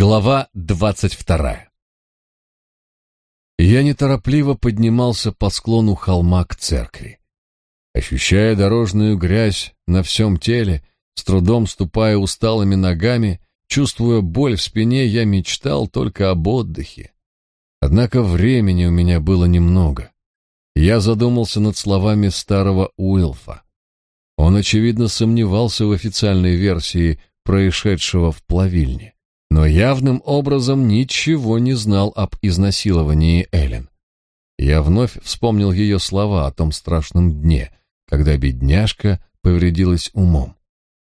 Глава двадцать вторая. Я неторопливо поднимался по склону холма к церкви. Ощущая дорожную грязь на всем теле, с трудом ступая усталыми ногами, чувствуя боль в спине, я мечтал только об отдыхе. Однако времени у меня было немного. Я задумался над словами старого Уилфа. Он, очевидно, сомневался в официальной версии происшедшего в плавильне но явным образом ничего не знал об изнасиловании Эллен. Я вновь вспомнил ее слова о том страшном дне, когда бедняжка повредилась умом.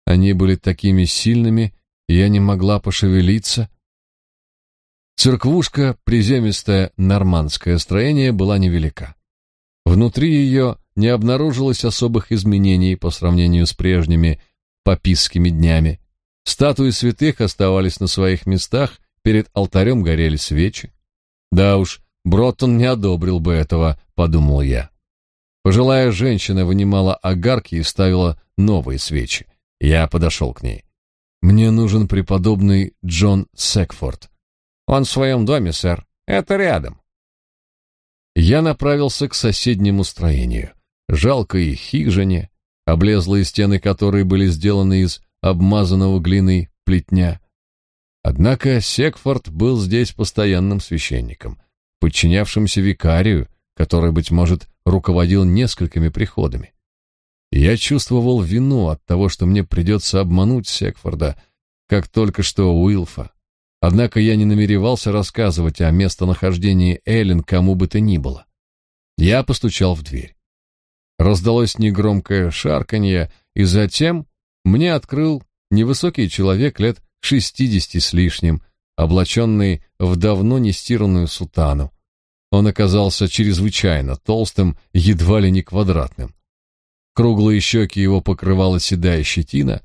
Они были такими сильными, я не могла пошевелиться. Церквушка, приземистое нормандское строение, была невелика. Внутри ее не обнаружилось особых изменений по сравнению с прежними папистскими днями. Статуи святых оставались на своих местах, перед алтарем горели свечи. Да уж, Броттон не одобрил бы этого, подумал я. Пожилая женщина вынимала огарки и ставила новые свечи. Я подошел к ней. Мне нужен преподобный Джон Секфорд. Он в своем доме, сэр. Это рядом. Я направился к соседнему строению, жалкой хижине, облезлые стены которой были сделаны из обмазанного глиной плетня. Однако Секфорд был здесь постоянным священником, подчинявшимся викарию, который, быть может, руководил несколькими приходами. Я чувствовал вину от того, что мне придется обмануть Секфорда, как только что Уилфа. Однако я не намеревался рассказывать о местонахождении Эллен кому бы то ни было. Я постучал в дверь. Раздалось негромкое шарканье, и затем мне открыл невысокий человек лет шестидесяти с лишним, облаченный в давно нестиранную сутану. Он оказался чрезвычайно толстым, едва ли не квадратным. Круглые щеки его покрывала седая щетина,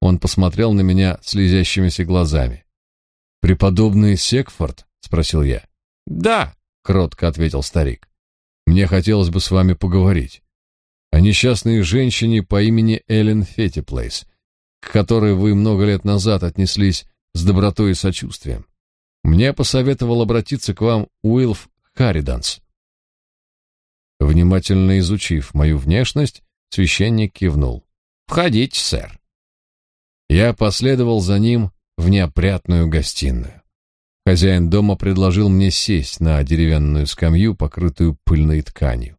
он посмотрел на меня слезящимися глазами. «Преподобный Секфорд?» — спросил я. «Да», — кротко ответил старик. «Мне хотелось бы с вами поговорить о несчастной женщине по имени Эллен Феттиплейс, к которой вы много лет назад отнеслись с добротой и сочувствием. Мне посоветовал обратиться к вам Уилф Харриданс. Внимательно изучив мою внешность, священник кивнул. «Входите, сэр». Я последовал за ним в неопрятную гостиную. Хозяин дома предложил мне сесть на деревянную скамью, покрытую пыльной тканью.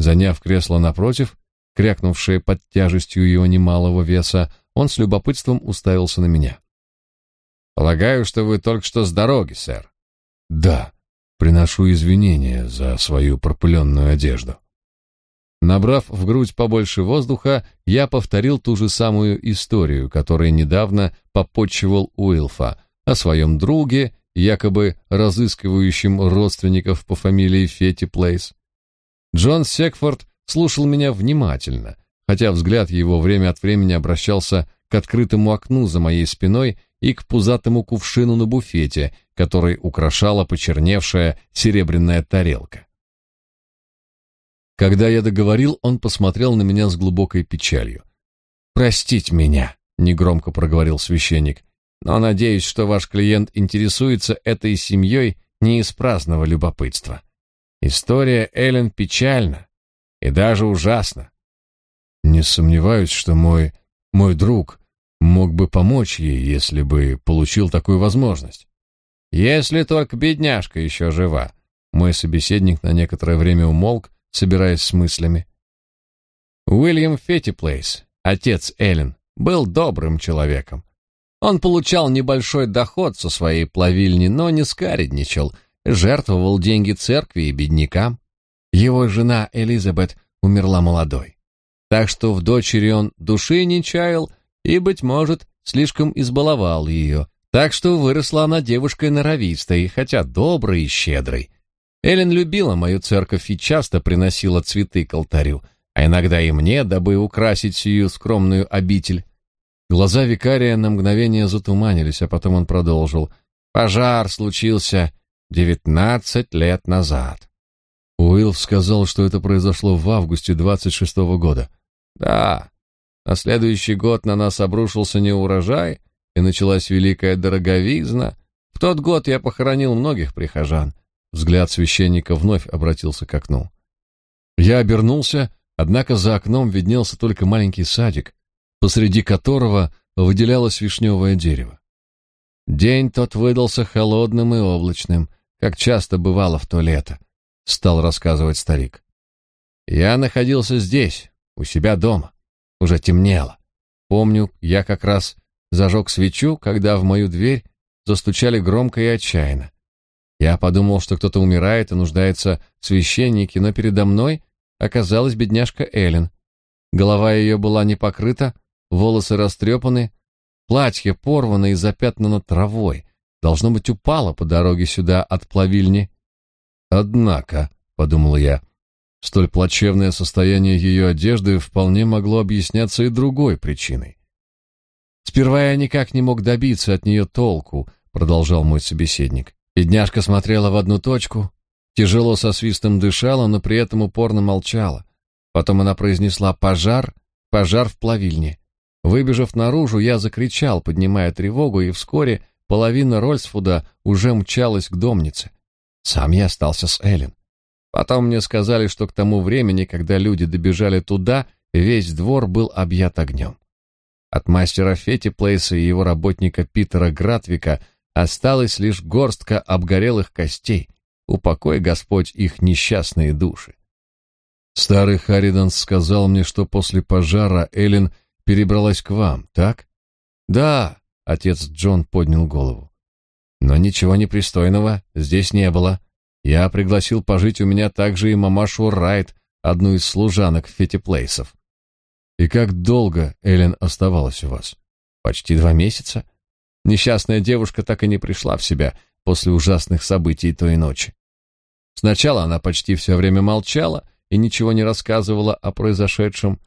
Заняв кресло напротив, крякнувшее под тяжестью его немалого веса, он с любопытством уставился на меня. «Полагаю, что вы только что с дороги, сэр?» «Да, приношу извинения за свою пропыленную одежду». Набрав в грудь побольше воздуха, я повторил ту же самую историю, которой недавно попотчевал Уилфа, о своем друге, якобы разыскивающем родственников по фамилии Фетти Плейс. Джон Секфорд слушал меня внимательно, хотя взгляд его время от времени обращался к открытому окну за моей спиной и к пузатому кувшину на буфете, который украшала почерневшая серебряная тарелка. Когда я договорил, он посмотрел на меня с глубокой печалью. «Простить меня», — негромко проговорил священник, «но надеюсь, что ваш клиент интересуется этой семьей не из праздного любопытства». История Эллен печальна и даже ужасна. Не сомневаюсь, что мой мой друг мог бы помочь ей, если бы получил такую возможность. Если только бедняжка еще жива. Мой собеседник на некоторое время умолк, собираясь с мыслями. Уильям Феттиплейс, отец Эллен, был добрым человеком. Он получал небольшой доход со своей плавильни, но не скаредничал — жертвовал деньги церкви и беднякам. Его жена Элизабет умерла молодой. Так что в дочери он души не чаял и, быть может, слишком избаловал ее. Так что выросла она девушкой норовистой, хотя доброй и щедрой. Эллен любила мою церковь и часто приносила цветы к алтарю, а иногда и мне, дабы украсить сию скромную обитель. Глаза викария на мгновение затуманились, а потом он продолжил. «Пожар случился Девятнадцать лет назад. Уилл сказал, что это произошло в августе двадцать шестого года. Да, на следующий год на нас обрушился неурожай, и началась великая дороговизна. тот год я похоронил многих прихожан. Взгляд священника вновь обратился к окну. Я обернулся, однако за окном виднелся только маленький садик, посреди которого выделялось вишневое дерево. День тот выдался холодным и облачным, как часто бывало в то лето, стал рассказывать старик. Я находился здесь, у себя дома. Уже темнело. Помню, я как раз зажег свечу, когда в мою дверь застучали громко и отчаянно. Я подумал, что кто-то умирает и нуждается в священнике, но передо мной оказалась бедняжка Эллен. Голова ее была не покрыта, волосы растрепаны, платье порвано и запятнано травой. Должно быть, упало по дороге сюда от плавильни. Однако, — подумал я, — столь плачевное состояние ее одежды вполне могло объясняться и другой причиной. Сперва я никак не мог добиться от нее толку, — продолжал мой собеседник. Бедняжка смотрела в одну точку, тяжело со свистом дышала, но при этом упорно молчала. Потом она произнесла «пожар, пожар в плавильне». Выбежав наружу, я закричал, поднимая тревогу, и вскоре половина Рольсфуда уже мчалась к домнице. Сам я остался с Эллен. Потом мне сказали, что к тому времени, когда люди добежали туда, весь двор был объят огнем. От мастера Фетти Плейса и его работника Питера Гратвика осталась лишь горстка обгорелых костей. Упокой, Господь, их несчастные души. Старый Харридан сказал мне, что после пожара Эллен перебралась к вам, так? Да, отец Джон поднял голову. Но ничего непристойного здесь не было. Я пригласил пожить у меня также и мамашу Райт, одну из служанок Фетиплейсов. И как долго Эллен оставалась у вас? Почти два месяца. Несчастная девушка так и не пришла в себя после ужасных событий той ночи. Сначала она почти все время молчала и ничего не рассказывала о произошедшем.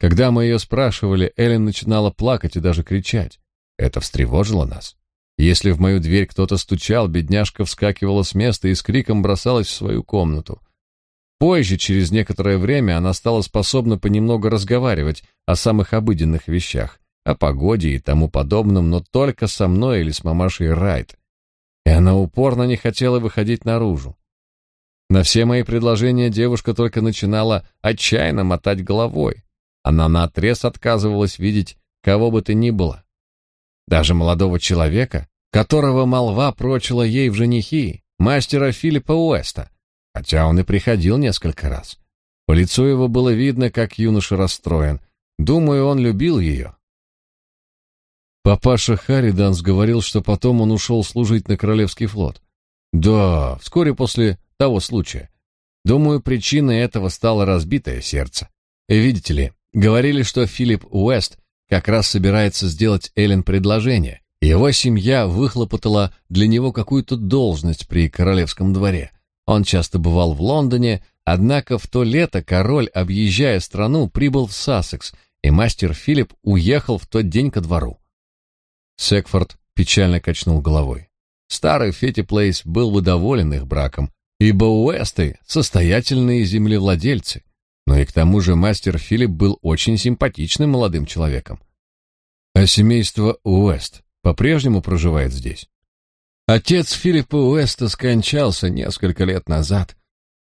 Когда мы ее спрашивали, Эллен начинала плакать и даже кричать. Это встревожило нас. Если в мою дверь кто-то стучал, бедняжка вскакивала с места и с криком бросалась в свою комнату. Позже, через некоторое время, она стала способна понемногу разговаривать о самых обыденных вещах, о погоде и тому подобном, но только со мной или с мамашей Райт. И она упорно не хотела выходить наружу. На все мои предложения девушка только начинала отчаянно мотать головой. Она наотрез отказывалась видеть кого бы то ни было, даже молодого человека, которого молва прочила ей в женихи, мастера Филиппа Уэста, хотя он и приходил несколько раз. По лицу его было видно, как юноша расстроен. Думаю, он любил ее. Папаша Харриданс говорил, что потом он ушел служить на Королевский флот. Да, вскоре после того случая. Думаю, причиной этого стало разбитое сердце. И видите ли, говорили, что Филипп Уэст как раз собирается сделать Эллен предложение. Его семья выхлопотала для него какую-то должность при королевском дворе. Он часто бывал в Лондоне, однако в то лето король, объезжая страну, прибыл в Сассекс, и мастер Филипп уехал в тот день ко двору. Секфорд печально качнул головой. Старый Фетти Плейс был бы доволен их браком, ибо Уэсты — состоятельные землевладельцы, но и к тому же мастер Филипп был очень симпатичным молодым человеком. А семейство Уэст по-прежнему проживает здесь. Отец Филиппа Уэста скончался несколько лет назад.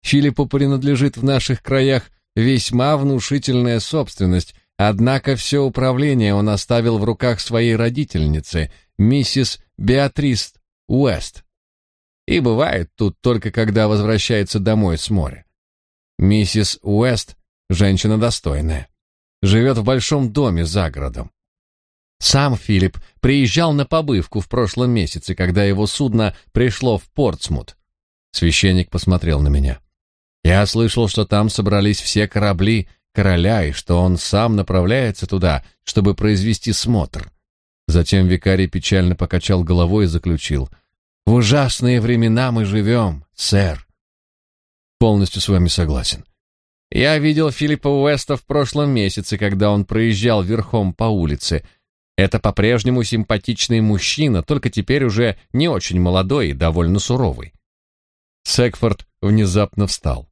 Филиппу принадлежит в наших краях весьма внушительная собственность, однако все управление он оставил в руках своей родительницы, миссис Беатрис Уэст. И бывает тут только когда возвращается домой с моря. Миссис Уэст — женщина достойная. Живет в большом доме за городом. Сам Филипп приезжал на побывку в прошлом месяце, когда его судно пришло в Портсмут. Священник посмотрел на меня. Я слышал, что там собрались все корабли короля и что он сам направляется туда, чтобы произвести смотр. Затем викарий печально покачал головой и заключил. «В ужасные времена мы живем, сэр. Полностью с вами согласен. Я видел Филиппа Уэста в прошлом месяце, когда он проезжал верхом по улице. Это по-прежнему симпатичный мужчина, только теперь уже не очень молодой и довольно суровый. Секфорд внезапно встал.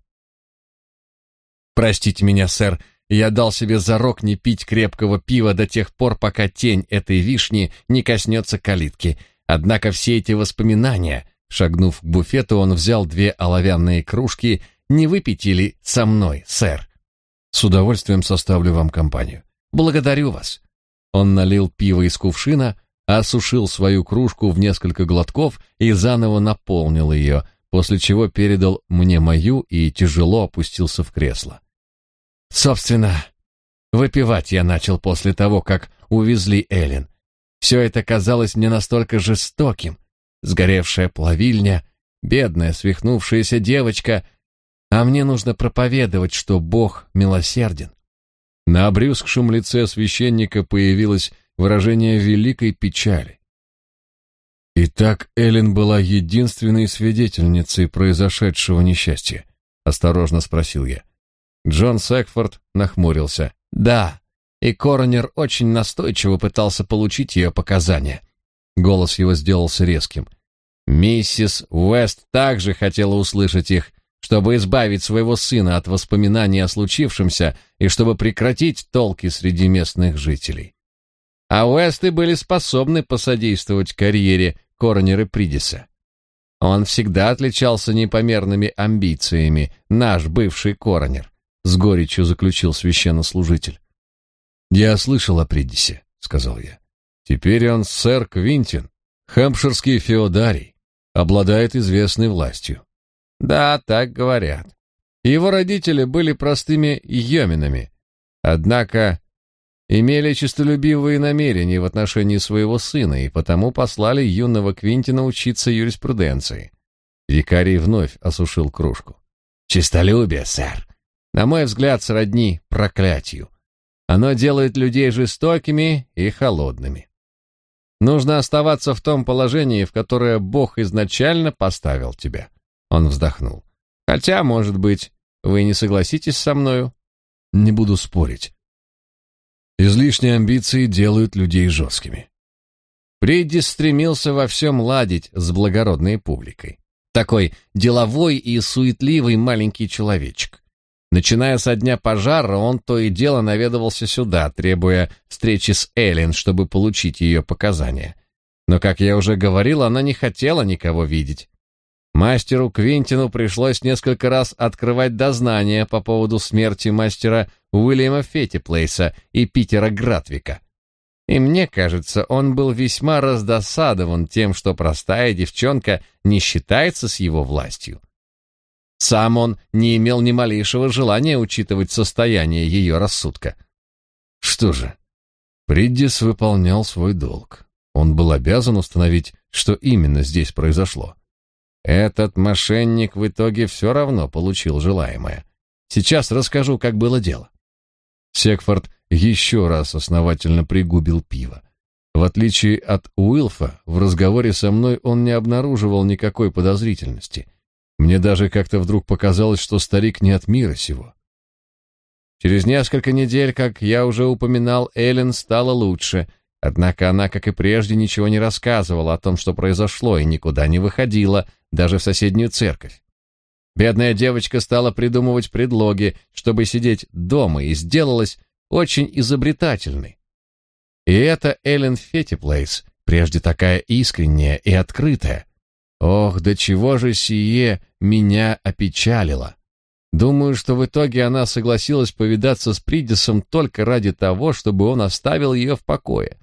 Простите меня, сэр, я дал себе зарок не пить крепкого пива до тех пор, пока тень этой вишни не коснется калитки. Однако все эти воспоминания, шагнув к буфету, он взял две оловянные кружки, не выпейте ли со мной, сэр? С удовольствием составлю вам компанию. Благодарю вас. Он налил пиво из кувшина, осушил свою кружку в несколько глотков и заново наполнил ее, после чего передал мне мою и тяжело опустился в кресло. Собственно, выпивать я начал после того, как увезли Эллен. Все это казалось мне настолько жестоким. Сгоревшая плавильня, бедная свихнувшаяся девочка, а мне нужно проповедовать, что Бог милосерден. На обрюзгшем лице священника появилось выражение великой печали. Итак, Эллен была единственной свидетельницей произошедшего несчастья, осторожно спросил я. Джон Секфорд нахмурился. Да, и коронер очень настойчиво пытался получить ее показания. Голос его сделался резким. Миссис Уэст также хотела услышать их, чтобы избавить своего сына от воспоминаний о случившемся и чтобы прекратить толки среди местных жителей. А Уэсты были способны посодействовать карьере коронера Придиса. Он всегда отличался непомерными амбициями, наш бывший коронер, с горечью заключил священнослужитель. Я слышал о Придисе, сказал я. Теперь он сэр Квинтин, хэмпширский феодарий, обладает известной властью. Да, так говорят. Его родители были простыми йоминами, однако имели честолюбивые намерения в отношении своего сына и потому послали юного Квинтина учиться юриспруденции. Викарий вновь осушил кружку. Честолюбие, сэр. На мой взгляд, сродни проклятию. Оно делает людей жестокими и холодными. Нужно оставаться в том положении, в которое Бог изначально поставил тебя. Он вздохнул. Хотя, может быть, вы не согласитесь со мною? Не буду спорить. Излишние амбиции делают людей жесткими. Придди стремился во всем ладить с благородной публикой. Такой деловой и суетливый маленький человечек. Начиная со дня пожара, он то и дело наведывался сюда, требуя встречи с Эллен, чтобы получить ее показания. Но, как я уже говорил, она не хотела никого видеть. Мастеру Квинтину пришлось несколько раз открывать дознание по поводу смерти мастера Уильяма Феттиплейса и Питера Гратвика. И мне кажется, он был весьма раздосадован тем, что простая девчонка не считается с его властью. Сам он не имел ни малейшего желания учитывать состояние ее рассудка. Что же, Приддис выполнял свой долг. Он был обязан установить, что именно здесь произошло. Этот мошенник в итоге все равно получил желаемое. Сейчас расскажу, как было дело. Секфорд еще раз основательно пригубил пиво. В отличие от Уилфа, в разговоре со мной он не обнаруживал никакой подозрительности. Мне даже как-то вдруг показалось, что старик не от мира сего. Через несколько недель, как я уже упоминал, Эллен стала лучше, однако она, как и прежде, ничего не рассказывала о том, что произошло, и никуда не выходила, даже в соседнюю церковь. Бедная девочка стала придумывать предлоги, чтобы сидеть дома, и сделалась очень изобретательной. И это Эллен Феттиплейс, прежде такая искренняя и открытая. Ох, до чего же сие меня опечалило. Думаю, что в итоге она согласилась повидаться с Придисом только ради того, чтобы он оставил ее в покое.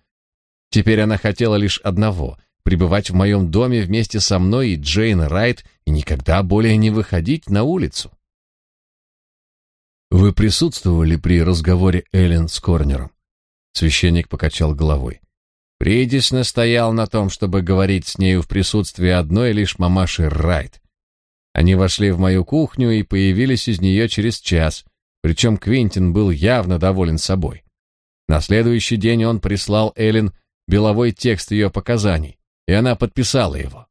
Теперь она хотела лишь одного пребывать в моем доме вместе со мной и Джейн Райт и никогда более не выходить на улицу. Вы присутствовали при разговоре Эллен с Корнером? Священник покачал головой. Придис настоял на том, чтобы говорить с нею в присутствии одной лишь мамаши Райт. Они вошли в мою кухню и появились из нее через час, причем Квинтин был явно доволен собой. На следующий день он прислал Эллен беловой текст ее показаний и она подписала его.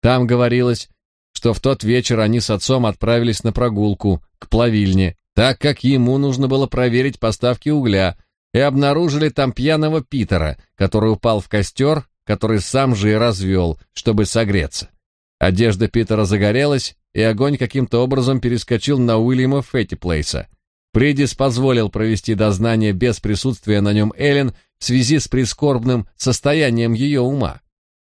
Там говорилось, что в тот вечер они с отцом отправились на прогулку к плавильне, так как ему нужно было проверить поставки угля, и обнаружили там пьяного Питера, который упал в костер, который сам же и развел, чтобы согреться. Одежда Питера загорелась, и огонь каким-то образом перескочил на Уильяма Феттиплейса. Придис позволил провести дознание без присутствия на нем Эллен в связи с прискорбным состоянием ее ума.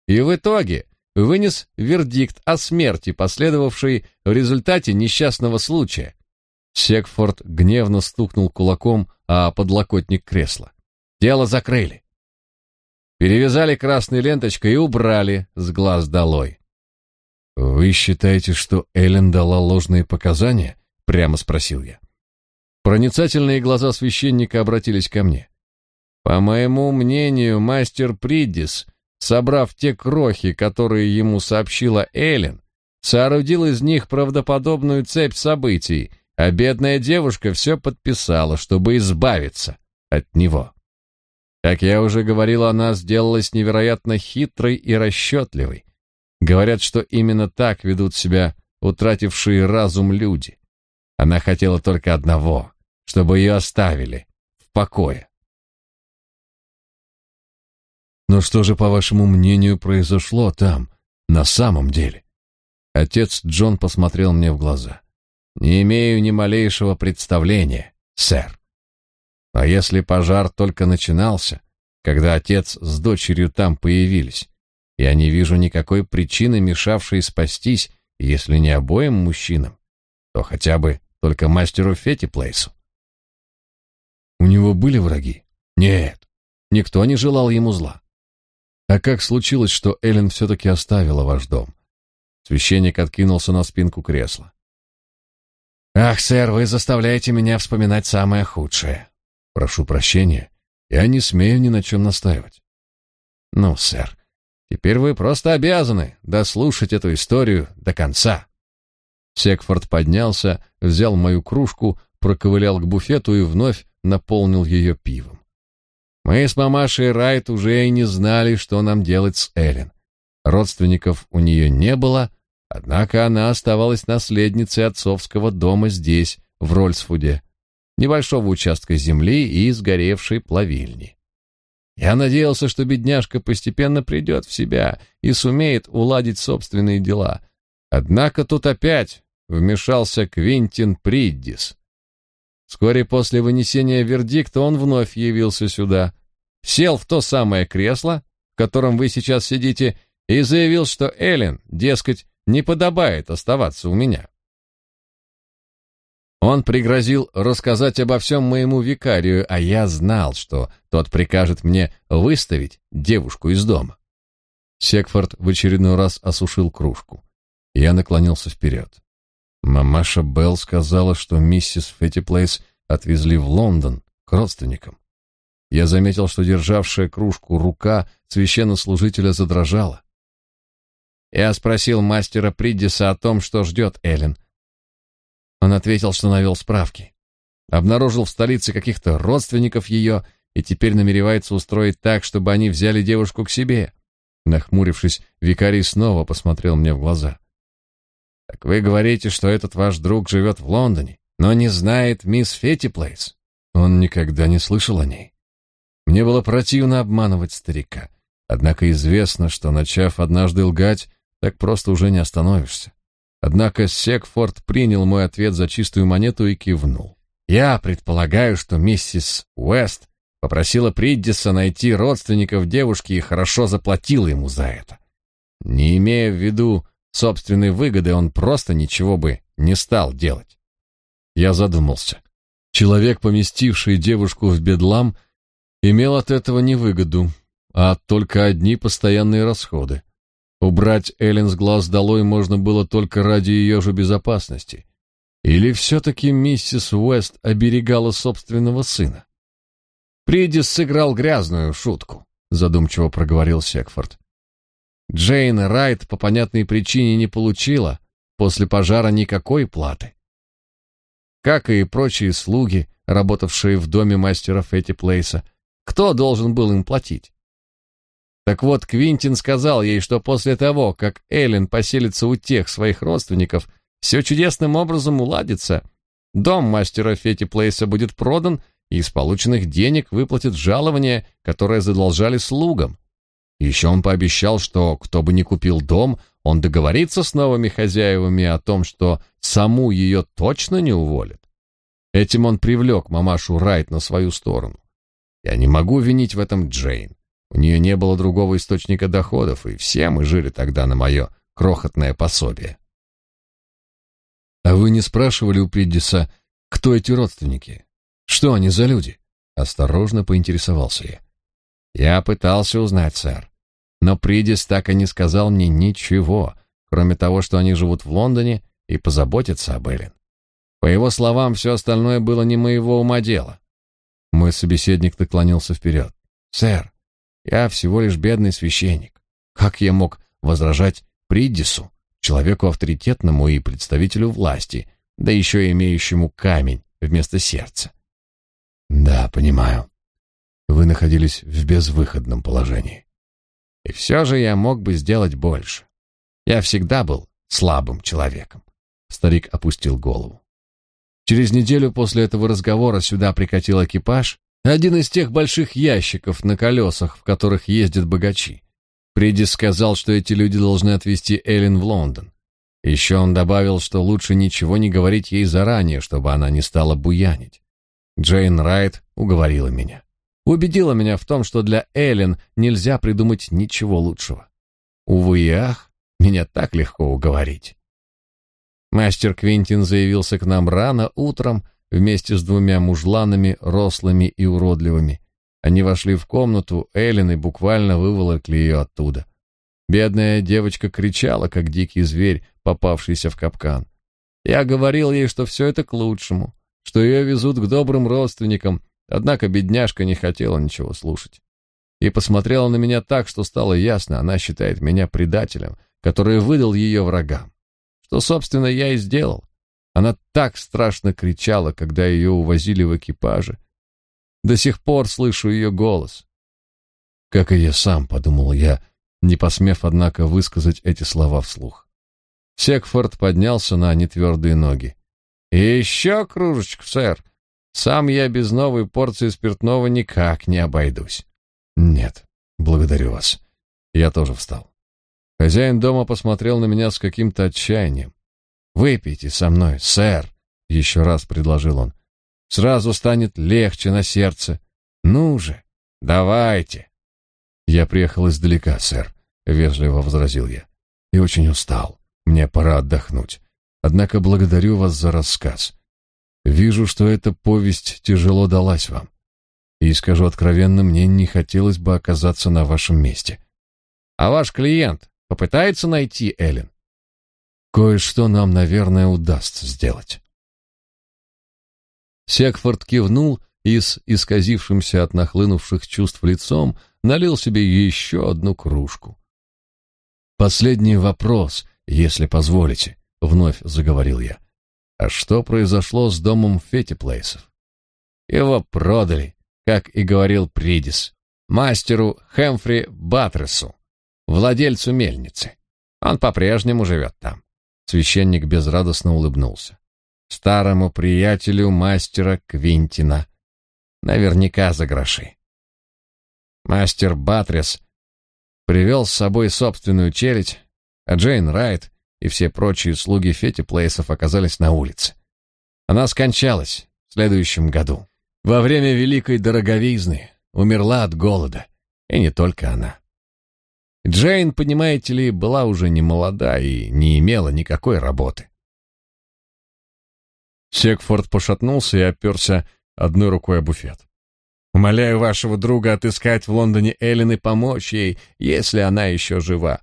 и в итоге вынес вердикт о смерти, последовавшей в результате несчастного случая. Секфорд гневно стукнул кулаком о подлокотник кресла. Дело закрыли. Перевязали красной ленточкой и убрали с глаз долой. «Вы считаете, что Эллен дала ложные показания?» — прямо спросил я. Проницательные глаза священника обратились ко мне. «По моему мнению, мастер Приддис, собрав те крохи, которые ему сообщила Эллен, соорудил из них правдоподобную цепь событий, а бедная девушка все подписала, чтобы избавиться от него. Как я уже говорил, она сделалась невероятно хитрой и расчетливой. Говорят, что именно так ведут себя утратившие разум люди. Она хотела только одного, чтобы ее оставили в покое. Но что же, по вашему мнению, произошло там, на самом деле? Отец Джон посмотрел мне в глаза. Не имею ни малейшего представления, сэр. А если пожар только начинался, когда отец с дочерью там появились, я не вижу никакой причины, мешавшей спастись, если не обоим мужчинам, то хотя бы только мастеру Феттиплейсу. У него были враги? Нет, никто не желал ему зла. А как случилось, что Эллен все-таки оставила ваш дом? Священник откинулся на спинку кресла. Ах, сэр, вы заставляете меня вспоминать самое худшее. Прошу прощения, я не смею ни на чем настаивать. Ну, сэр, Теперь вы просто обязаны дослушать эту историю до конца. Секфорд поднялся, взял мою кружку, проковылял к буфету и вновь наполнил ее пивом. Мы с мамашей Райт уже и не знали, что нам делать с Эллен. Родственников у нее не было, однако она оставалась наследницей отцовского дома здесь, в Рольсфуде, небольшого участка земли и сгоревшей плавильни. Я надеялся, что бедняжка постепенно придет в себя и сумеет уладить собственные дела. Однако тут опять вмешался Квинтин Приддис. Вскоре после вынесения вердикта он вновь явился сюда, сел в то самое кресло, в котором вы сейчас сидите, и заявил, что Эллен, дескать, не подобает оставаться у меня. Он пригрозил рассказать обо всем моему викарию, а я знал, что тот прикажет мне выставить девушку из дома. Секфорд в очередной раз осушил кружку. Я наклонился вперед. Мамаша Белл сказала, что миссис Феттиплейс отвезли в Лондон к родственникам. Я заметил, что державшая кружку рука священнослужителя задрожала. Я спросил мастера Приддиса о том, что ждет Эллен. Он ответил, что навел справки. Обнаружил в столице каких-то родственников ее и теперь намеревается устроить так, чтобы они взяли девушку к себе. Нахмурившись, викарий снова посмотрел мне в глаза. «Так вы говорите, что этот ваш друг живет в Лондоне, но не знает мисс Феттиплейс?» Он никогда не слышал о ней. Мне было противно обманывать старика. Однако известно, что, начав однажды лгать, так просто уже не остановишься. Однако Секфорд принял мой ответ за чистую монету и кивнул. Я предполагаю, что миссис Уэст попросила Приддиса найти родственников девушки и хорошо заплатила ему за это. Не имея в виду собственной выгоды, он просто ничего бы не стал делать. Я задумался. Человек, поместивший девушку в бедлам, имел от этого не выгоду, а только одни постоянные расходы. Убрать Эллен с глаз долой можно было только ради ее же безопасности. Или все-таки миссис Уэст оберегала собственного сына? Придис сыграл грязную шутку, задумчиво проговорил Секфорд. Джейн Райт по понятной причине не получила после пожара никакой платы. Как и прочие слуги, работавшие в доме мастера Фетти Плейса, кто должен был им платить? Так вот, Квинтин сказал ей, что после того, как Эллен поселится у тех своих родственников, все чудесным образом уладится. Дом мастера Фетти Плейса будет продан, и из полученных денег выплатят жалование, которое задолжали слугам. Еще он пообещал, что кто бы ни купил дом, он договорится с новыми хозяевами о том, что саму ее точно не уволят. Этим он привлек мамашу Райт на свою сторону. Я не могу винить в этом Джейн. У нее не было другого источника доходов, и все мы жили тогда на мое крохотное пособие. А вы не спрашивали у Приддиса, кто эти родственники? Что они за люди? Осторожно поинтересовался я. Я пытался узнать, сэр, но Приддис так и не сказал мне ничего, кроме того, что они живут в Лондоне и позаботятся об Эллен. По его словам, все остальное было не моего ума дело. Мой собеседник наклонился вперед. «Сэр, я всего лишь бедный священник. Как я мог возражать Приддису, человеку авторитетному и представителю власти, да еще имеющему камень вместо сердца?» «Да, понимаю. Вы находились в безвыходном положении. И все же я мог бы сделать больше. Я всегда был слабым человеком». Старик опустил голову. Через неделю после этого разговора сюда прикатил экипаж, один из тех больших ящиков на колесах, в которых ездят богачи. Придис сказал, что эти люди должны отвезти Эллен в Лондон. Еще он добавил, что лучше ничего не говорить ей заранее, чтобы она не стала буянить. Джейн Райт уговорила меня. Убедила меня в том, что для Эллен нельзя придумать ничего лучшего. Увы и ах, меня так легко уговорить. Мастер Квинтин заявился к нам рано утром вместе с двумя мужланами, рослыми и уродливыми. Они вошли в комнату Эллен и буквально выволокли ее оттуда. Бедная девочка кричала, как дикий зверь, попавшийся в капкан. Я говорил ей, что все это к лучшему, что ее везут к добрым родственникам, однако бедняжка не хотела ничего слушать. И посмотрела на меня так, что стало ясно, она считает меня предателем, который выдал ее врагам. Что, собственно, я и сделал. Она так страшно кричала, когда ее увозили в экипаже. До сих пор слышу ее голос. Как и я сам, подумал я, не посмев, однако, высказать эти слова вслух. Секфорд поднялся на нетвердые ноги. «И еще кружечку, сэр. Сам я без новой порции спиртного никак не обойдусь». «Нет, благодарю вас». Я тоже встал. Хозяин дома посмотрел на меня с каким-то отчаянием. «Выпейте со мной, сэр», — еще раз предложил он. «Сразу станет легче на сердце. Ну же, давайте». «Я приехал издалека, сэр», — вежливо возразил я. «И очень устал. Мне пора отдохнуть. Однако благодарю вас за рассказ. Вижу, что эта повесть тяжело далась вам. И скажу откровенно, мне не хотелось бы оказаться на вашем месте. А ваш клиент Попытается найти Эллен. Кое-что нам, наверное, удастся сделать. Секфорд кивнул и с исказившимся от нахлынувших чувств лицом налил себе еще одну кружку. «Последний вопрос, если позволите», — вновь заговорил я. «А что произошло с домом Феттиплейсов?» «Его продали, как и говорил Придис, мастеру Хэмфри Батресу владельцу мельницы. Он по-прежнему живет там. Священник безрадостно улыбнулся. Старому приятелю мастера Квинтина. Наверняка за гроши. Мастер Батрес привел с собой собственную челядь, а Джейн Райт и все прочие слуги Фетти Плейсов оказались на улице. Она скончалась в следующем году. Во время Великой Дороговизны умерла от голода. И не только она. Джейн, понимаете ли, была уже не молода и не имела никакой работы. Секфорд пошатнулся и оперся одной рукой о буфет. «Умоляю вашего друга отыскать в Лондоне Эллен и помочь ей, если она еще жива.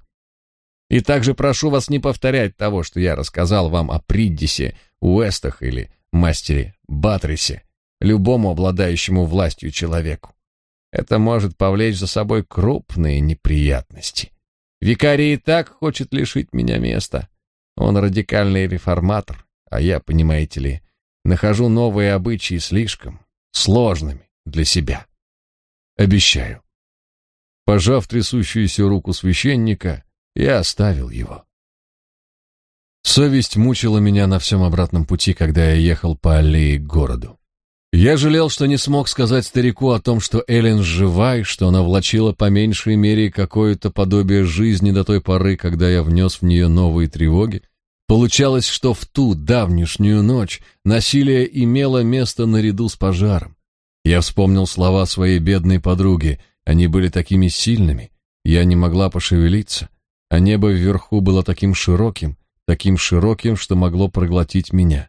И также прошу вас не повторять того, что я рассказал вам о Приддисе, Уэстах или мастере Батрисе, любому обладающему властью человеку. Это может повлечь за собой крупные неприятности. Викарий и так хочет лишить меня места. Он радикальный реформатор, а я, понимаете ли, нахожу новые обычаи слишком сложными для себя. Обещаю. Пожав трясущуюся руку священника, я оставил его. Совесть мучила меня на всем обратном пути, когда я ехал по аллее к городу. Я жалел, что не смог сказать старику о том, что Эллен жива и что она влачила по меньшей мере какое-то подобие жизни до той поры, когда я внес в нее новые тревоги. Получалось, что в ту давнишнюю ночь насилие имело место наряду с пожаром. Я вспомнил слова своей бедной подруги Они были такими сильными, я не могла пошевелиться, а небо вверху было таким широким, таким широким, что могло проглотить меня.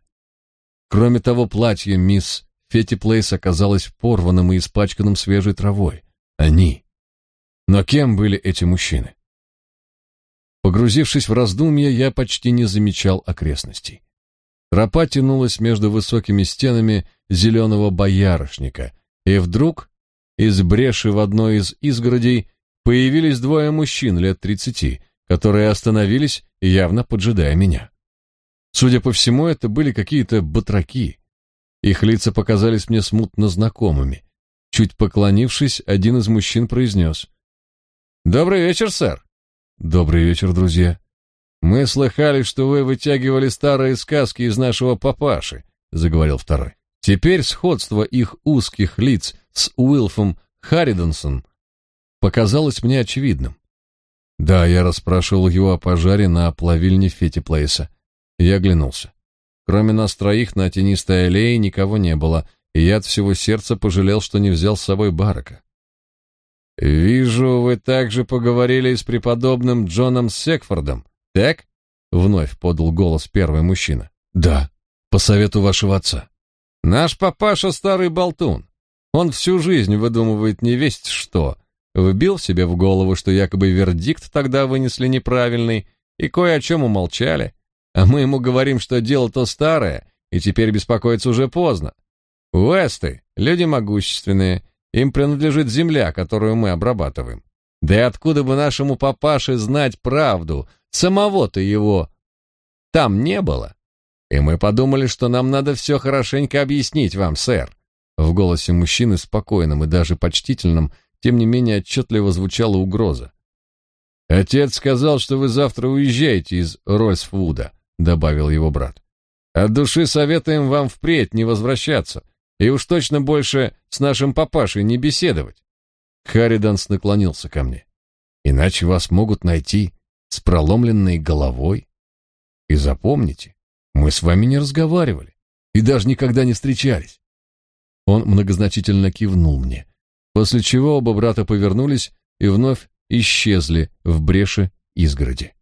Кроме того, платье мисс Фетти Плейс оказалось порванным и испачканным свежей травой. Они. Но кем были эти мужчины? Погрузившись в раздумья, я почти не замечал окрестностей. Тропа тянулась между высокими стенами зеленого боярышника, и вдруг из бреши в одной из изгородей появились двое мужчин лет тридцати, которые остановились, явно поджидая меня. Судя по всему, это были какие-то батраки. Их лица показались мне смутно знакомыми. Чуть поклонившись, один из мужчин произнес. «Добрый вечер, сэр!» «Добрый вечер, друзья!» «Мы слыхали, что вы вытягивали старые сказки из нашего папаши», — заговорил второй. Теперь сходство их узких лиц с Уилфом Харридонсом показалось мне очевидным. Да, я расспрашивал его о пожаре на плавильне Фетти Плейса. Я оглянулся. Кроме нас троих на тенистой аллее никого не было, и я от всего сердца пожалел, что не взял с собой Барака. «Вижу, вы также поговорили с преподобным Джоном Секфордом, так?» — вновь подал голос первый мужчина. «Да, по совету вашего отца». «Наш папаша старый болтун. Он всю жизнь выдумывает невесть что, вбил себе в голову, что якобы вердикт тогда вынесли неправильный, и кое о чем умолчали, а мы ему говорим, что дело то старое, и теперь беспокоиться уже поздно. Уэсты — люди могущественные, им принадлежит земля, которую мы обрабатываем. Да и откуда бы нашему папаше знать правду, самого-то его там не было. И мы подумали, что нам надо все хорошенько объяснить вам, сэр. В голосе мужчины, спокойном и даже почтительном, тем не менее отчетливо звучала угроза. «Отец сказал, что вы завтра уезжаете из Рольсфуда», — добавил его брат. «От души советуем вам впредь не возвращаться, и уж точно больше с нашим папашей не беседовать». Харриданс наклонился ко мне. «Иначе вас могут найти с проломленной головой. И запомните, мы с вами не разговаривали и даже никогда не встречались». Он многозначительно кивнул мне после чего оба брата повернулись и вновь исчезли в бреше изгороди.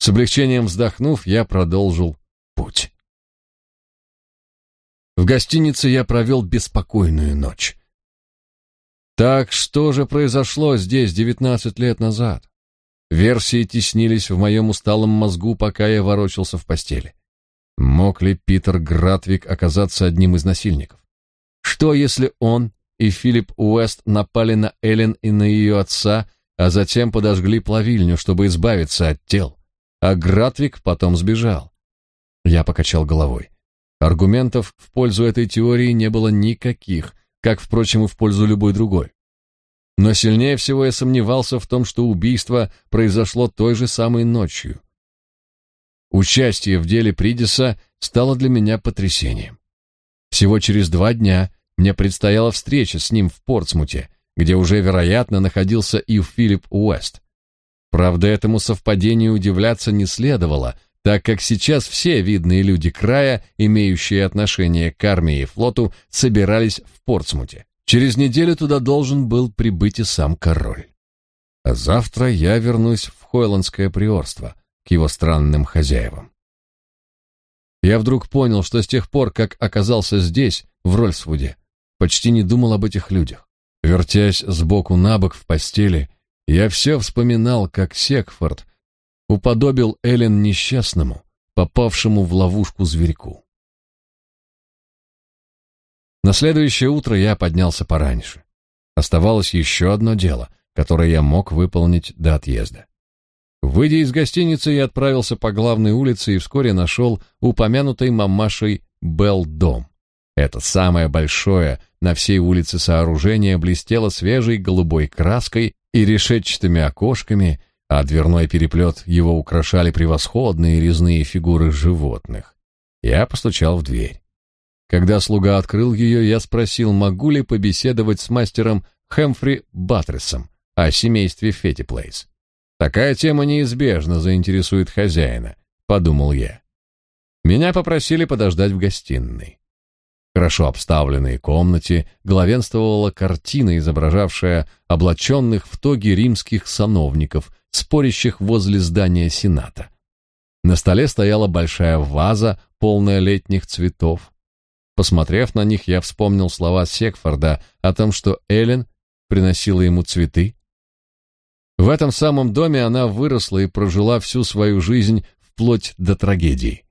С облегчением вздохнув, я продолжил путь. В гостинице я провел беспокойную ночь. Так что же произошло здесь девятнадцать лет назад? Версии теснились в моем усталом мозгу, пока я ворочался в постели. Мог ли Питер Гратвик оказаться одним из насильников? Что, если он и Филипп Уэст напали на Эллен и на ее отца, а затем подожгли плавильню, чтобы избавиться от тел. А Гратвик потом сбежал. Я покачал головой. Аргументов в пользу этой теории не было никаких, как, впрочем, и в пользу любой другой. Но сильнее всего я сомневался в том, что убийство произошло той же самой ночью. Участие в деле Придиса стало для меня потрясением. Всего через два дня мне предстояла встреча с ним в Портсмуте, где уже, вероятно, находился и Филипп Уэст. Правда, этому совпадению удивляться не следовало, так как сейчас все видные люди края, имеющие отношение к армии и флоту, собирались в Портсмуте. Через неделю туда должен был прибыть и сам король. А завтра я вернусь в Хойландское приорство, к его странным хозяевам. Я вдруг понял, что с тех пор, как оказался здесь, в Рольсвуде, почти не думал об этих людях. Вертясь сбоку на бок в постели, я все вспоминал, как Секфорд уподобил Эллен несчастному, попавшему в ловушку зверьку. На следующее утро я поднялся пораньше. Оставалось еще одно дело, которое я мог выполнить до отъезда. Выйдя из гостиницы, я отправился по главной улице и вскоре нашел упомянутый мамашей Белл дом. Это самое большое на всей улице сооружение блестело свежей голубой краской и решетчатыми окошками, а дверной переплет его украшали превосходные резные фигуры животных. Я постучал в дверь. Когда слуга открыл ее, я спросил, могу ли побеседовать с мастером Хэмфри Баттресом о семействе Феттиплейс. Такая тема неизбежно заинтересует хозяина, подумал я. Меня попросили подождать в гостиной. Хорошо обставленной комнате главенствовала картина, изображавшая облаченных в тоги римских сановников, спорящих возле здания Сената. На столе стояла большая ваза, полная летних цветов. Посмотрев на них, я вспомнил слова Секфорда о том, что Эллен приносила ему цветы. В этом самом доме она выросла и прожила всю свою жизнь вплоть до трагедии.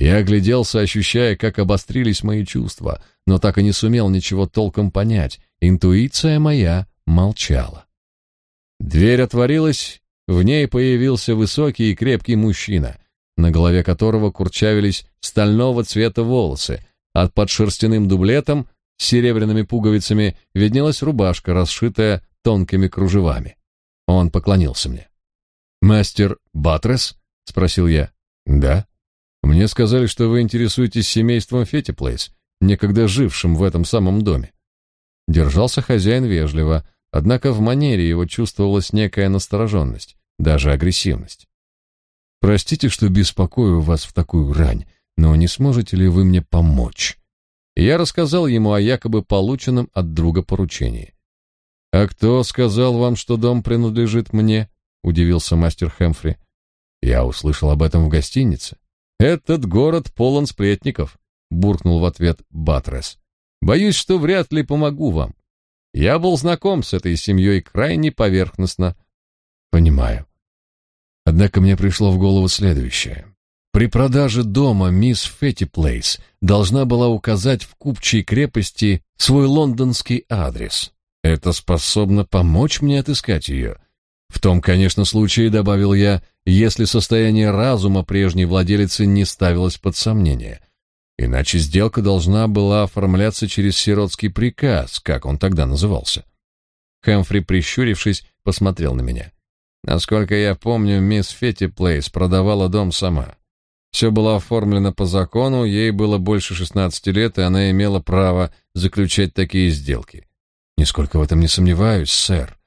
Я огляделся, ощущая, как обострились мои чувства, но так и не сумел ничего толком понять. Интуиция моя молчала. Дверь отворилась, в ней появился высокий и крепкий мужчина, на голове которого курчавились стального цвета волосы, а под шерстяным дублетом с серебряными пуговицами виднелась рубашка, расшитая тонкими кружевами. Он поклонился мне. «Мастер Батрес?» — спросил я. «Да». Мне сказали, что вы интересуетесь семейством Фетиплейс, некогда жившим в этом самом доме. Держался хозяин вежливо, однако в манере его чувствовалась некая настороженность, даже агрессивность. Простите, что беспокою вас в такую рань, но не сможете ли вы мне помочь? я рассказал ему о якобы полученном от друга поручении. А кто сказал вам, что дом принадлежит мне? удивился мастер Хэмфри. Я услышал об этом в гостинице. Этот город полон сплетников, буркнул в ответ Батрес. Боюсь, что вряд ли помогу вам. Я был знаком с этой семьей крайне поверхностно. Понимаю. Однако мне пришло в голову следующее. При продаже дома мисс Фетти Плейс должна была указать в купчей крепости свой лондонский адрес. Это способно помочь мне отыскать ее. В том, конечно, случае, добавил я, если состояние разума прежней владелицы не ставилось под сомнение. Иначе сделка должна была оформляться через сиротский приказ, как он тогда назывался. Хэмфри, прищурившись, посмотрел на меня. Насколько я помню, мисс Фетти Плейс продавала дом сама. Все было оформлено по закону, ей было больше 16 лет, и она имела право заключать такие сделки. Нисколько в этом не сомневаюсь, сэр.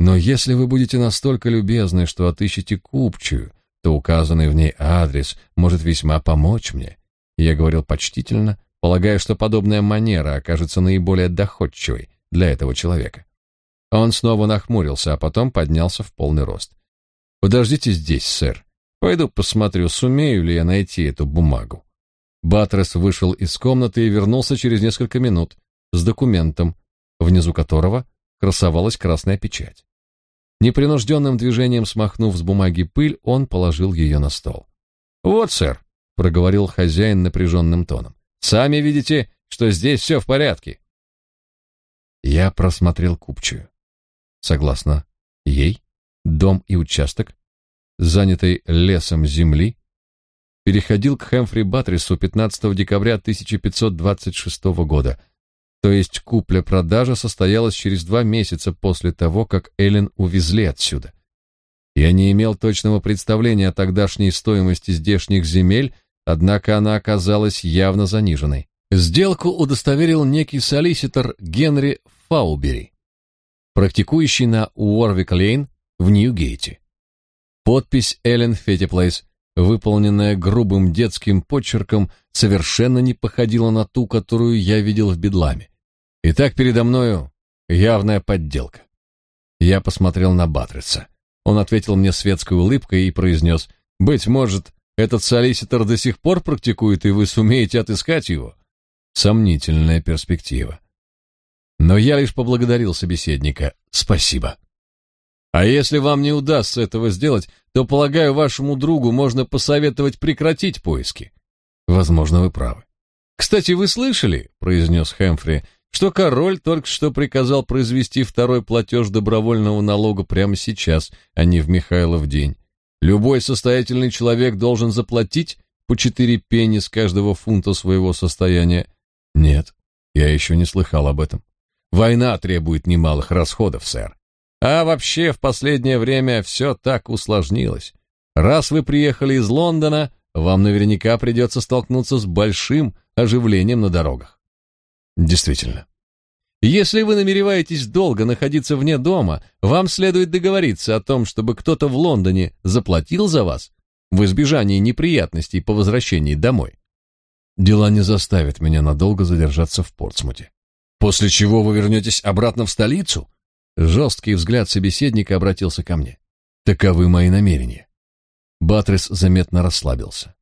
Но если вы будете настолько любезны, что отыщете купчую, то указанный в ней адрес может весьма помочь мне. Я говорил почтительно, полагая, что подобная манера окажется наиболее доходчивой для этого человека. Он снова нахмурился, а потом поднялся в полный рост. Подождите здесь, сэр. Пойду посмотрю, сумею ли я найти эту бумагу. Батрес вышел из комнаты и вернулся через несколько минут с документом, внизу которого красовалась красная печать. Непринужденным движением смахнув с бумаги пыль, он положил ее на стол. «Вот, сэр», — проговорил хозяин напряженным тоном, — «сами видите, что здесь все в порядке». Я просмотрел купчую. Согласно ей, дом и участок, занятый лесом земли, переходил к Хэмфри Батрису 15 декабря 1526 года, то есть купля-продажа состоялась через два месяца после того, как Эллен увезли отсюда. Я не имел точного представления о тогдашней стоимости здешних земель, однако она оказалась явно заниженной. Сделку удостоверил некий солиситор Генри Фаубери, практикующий на Уорвик-Лейн в Нью-Гейте. Подпись Эллен Феттиплейс, выполненная грубым детским почерком, совершенно не походила на ту, которую я видел в Бедламе. Итак, передо мною явная подделка. Я посмотрел на Батрица. Он ответил мне светской улыбкой и произнес, «Быть может, этот солиситор до сих пор практикует, и вы сумеете отыскать его?» Сомнительная перспектива. Но я лишь поблагодарил собеседника. «Спасибо». А если вам не удастся этого сделать, то, полагаю, вашему другу можно посоветовать прекратить поиски. Возможно, вы правы. Кстати, вы слышали, произнес Хэмфри, что король только что приказал произвести второй платеж добровольного налога прямо сейчас, а не в Михайлов день. Любой состоятельный человек должен заплатить по четыре пенни с каждого фунта своего состояния. Нет, я еще не слыхал об этом. Война требует немалых расходов, сэр. А вообще, в последнее время все так усложнилось. Раз вы приехали из Лондона, вам наверняка придется столкнуться с большим оживлением на дорогах. Действительно. Если вы намереваетесь долго находиться вне дома, вам следует договориться о том, чтобы кто-то в Лондоне заплатил за вас в избежании неприятностей по возвращении домой. Дела не заставят меня надолго задержаться в Портсмуте. После чего вы вернетесь обратно в столицу? Жесткий взгляд собеседника обратился ко мне. Таковы мои намерения. Батрес заметно расслабился.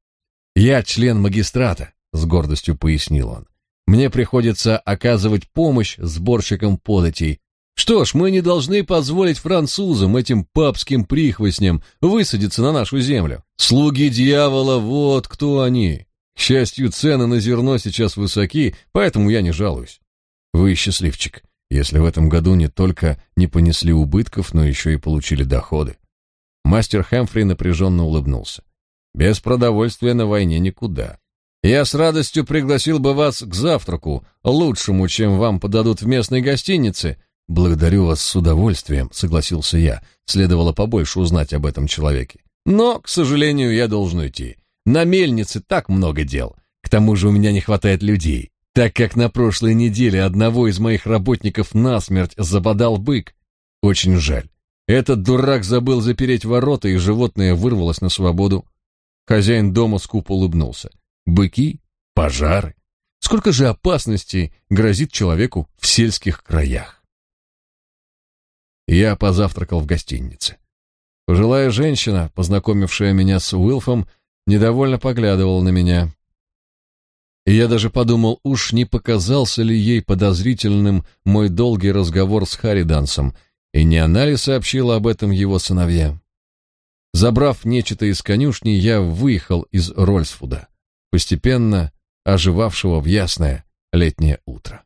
Я член магистрата, с гордостью пояснил он. Мне приходится оказывать помощь сборщикам податей. Что ж, мы не должны позволить французам, этим папским прихвостням, высадиться на нашу землю. Слуги дьявола, вот кто они. К счастью, цены на зерно сейчас высоки, поэтому я не жалуюсь. Вы счастливчик, если в этом году не только не понесли убытков, но еще и получили доходы. Мастер Хэмфри напряженно улыбнулся. Без продовольствия на войне никуда. Я с радостью пригласил бы вас к завтраку, лучшему, чем вам подадут в местной гостинице. Благодарю вас с удовольствием, согласился я. Следовало побольше узнать об этом человеке. Но, к сожалению, я должен идти. На мельнице так много дел. К тому же у меня не хватает людей так как на прошлой неделе одного из моих работников насмерть забодал бык. Очень жаль. Этот дурак забыл запереть ворота, и животное вырвалось на свободу. Хозяин дома скупо улыбнулся. Быки, пожары. Сколько же опасностей грозит человеку в сельских краях? Я позавтракал в гостинице. Пожилая женщина, познакомившая меня с Уилфом, недовольно поглядывала на меня. И я даже подумал, уж не показался ли ей подозрительным мой долгий разговор с Харидансом, и не она ли сообщила об этом его сыновьям. Забрав нечто из конюшни, я выехал из Рольсфуда, постепенно оживавшего в ясное летнее утро.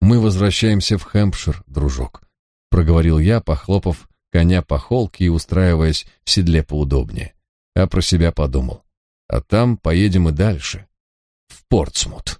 «Мы возвращаемся в Хэмпшир, дружок», — проговорил я, похлопав коня по холке и устраиваясь в седле поудобнее. А про себя подумал. «А там поедем и дальше, в Портсмут.